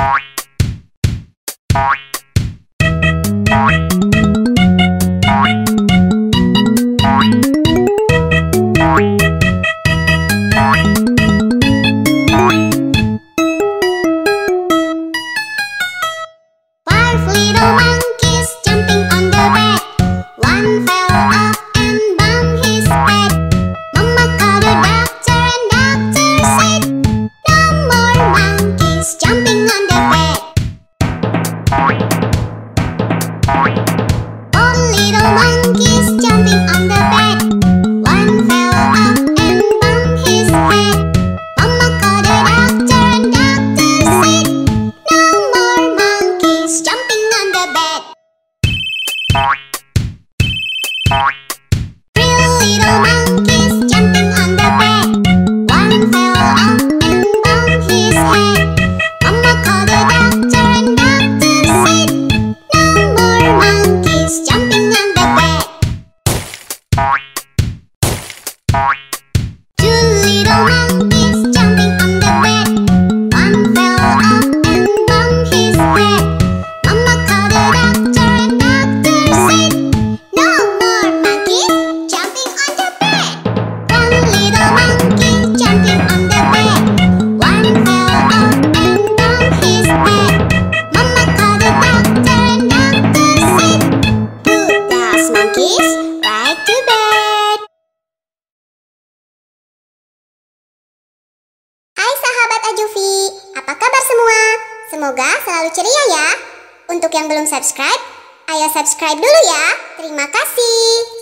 Bye. Untuk yang belum subscribe, ayo subscribe dulu ya. Terima kasih.